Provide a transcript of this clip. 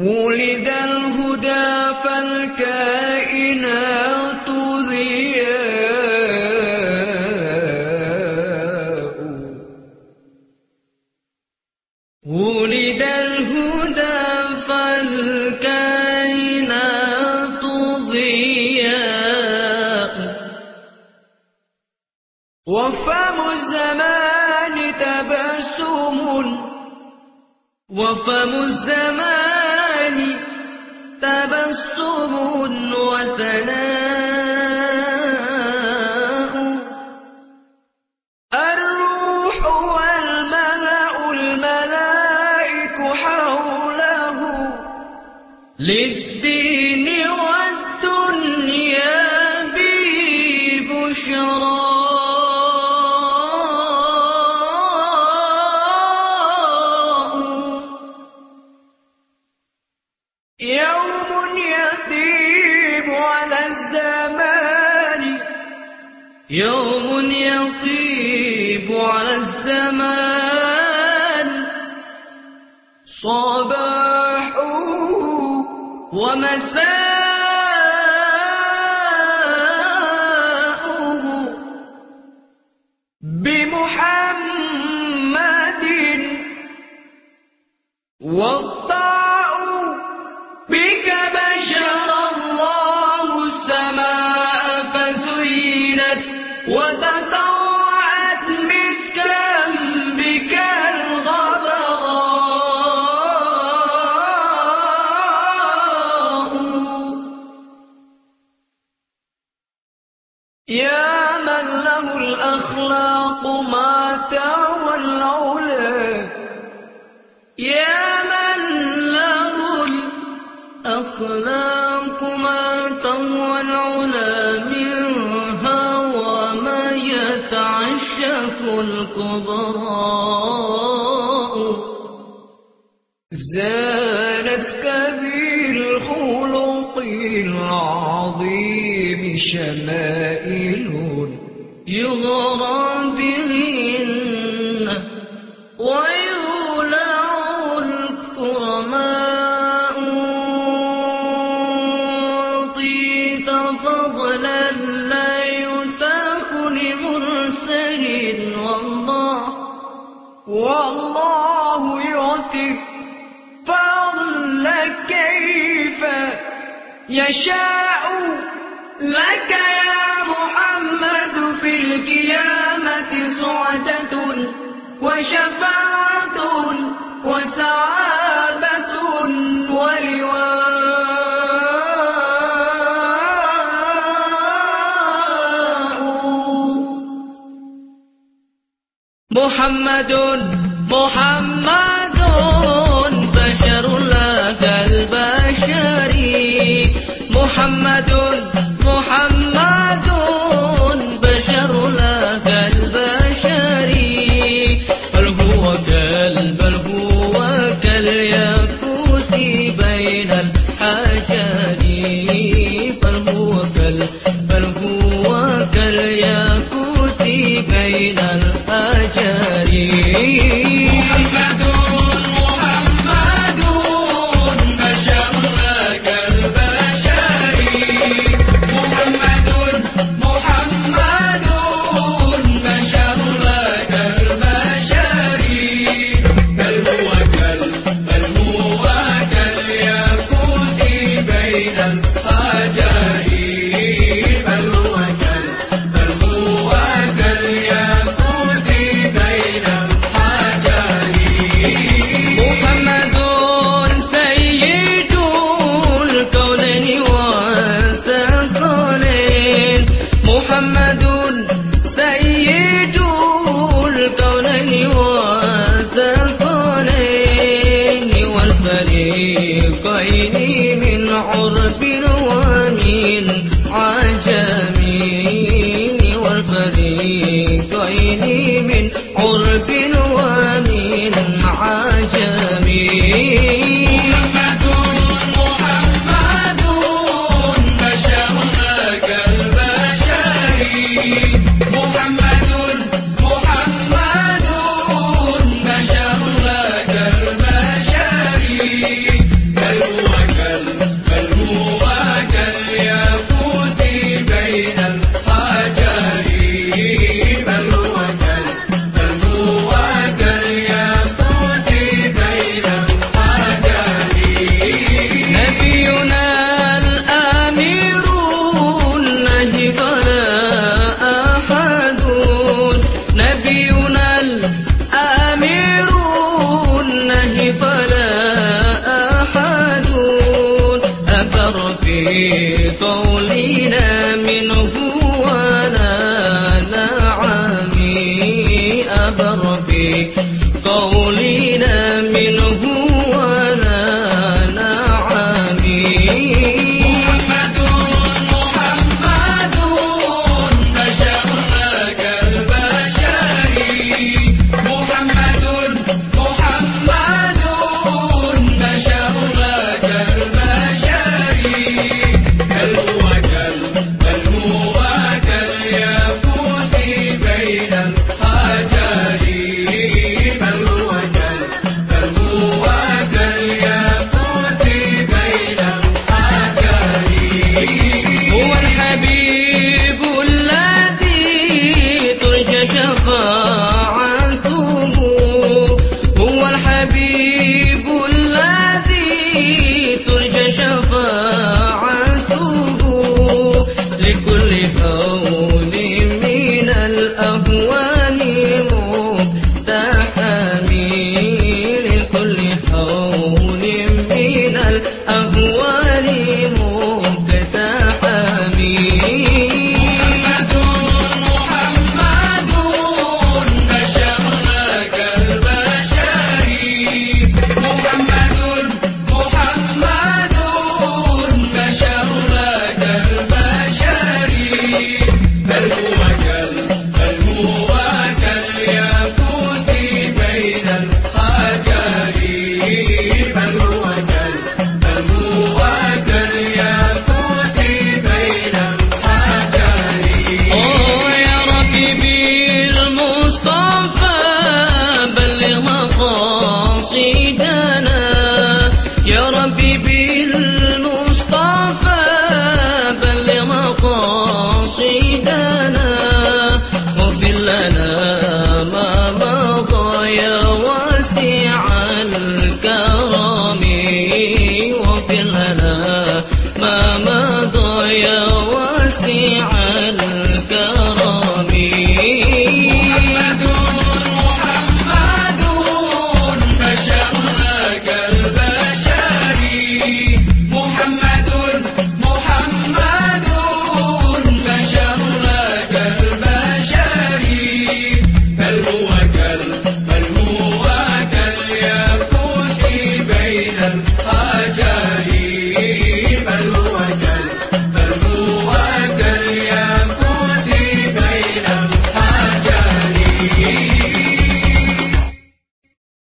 ولد الهدى فالكائنات ضياء. ولد الهدى فالكائنات ضياء. وفم الزمان تبسم. وفم الزمان يوم يطيب على الزمان يوم على الزمان. ومساءه بمحمد والطاع بك بشر الله السماء فزينت وتطوعت يا من له الأخلاق ما تروى العلا. يا من له الأخلاق ما تروى العلا. منها وما يتعشق الكبراء. زانتك شمائل يغرى بهن ويولع الكرماء أعطيت فضلا لا يتاق لمرسل والله والله يعطي فضل كيف يشاء. لك يا محمد في القيامة سعدة وشفاعة وسعادة ولواء. محمد محمد. والفريقين من عرب ومن عجم والفريقين من عرب قولنا منه ولا نعمي أبر في قولنا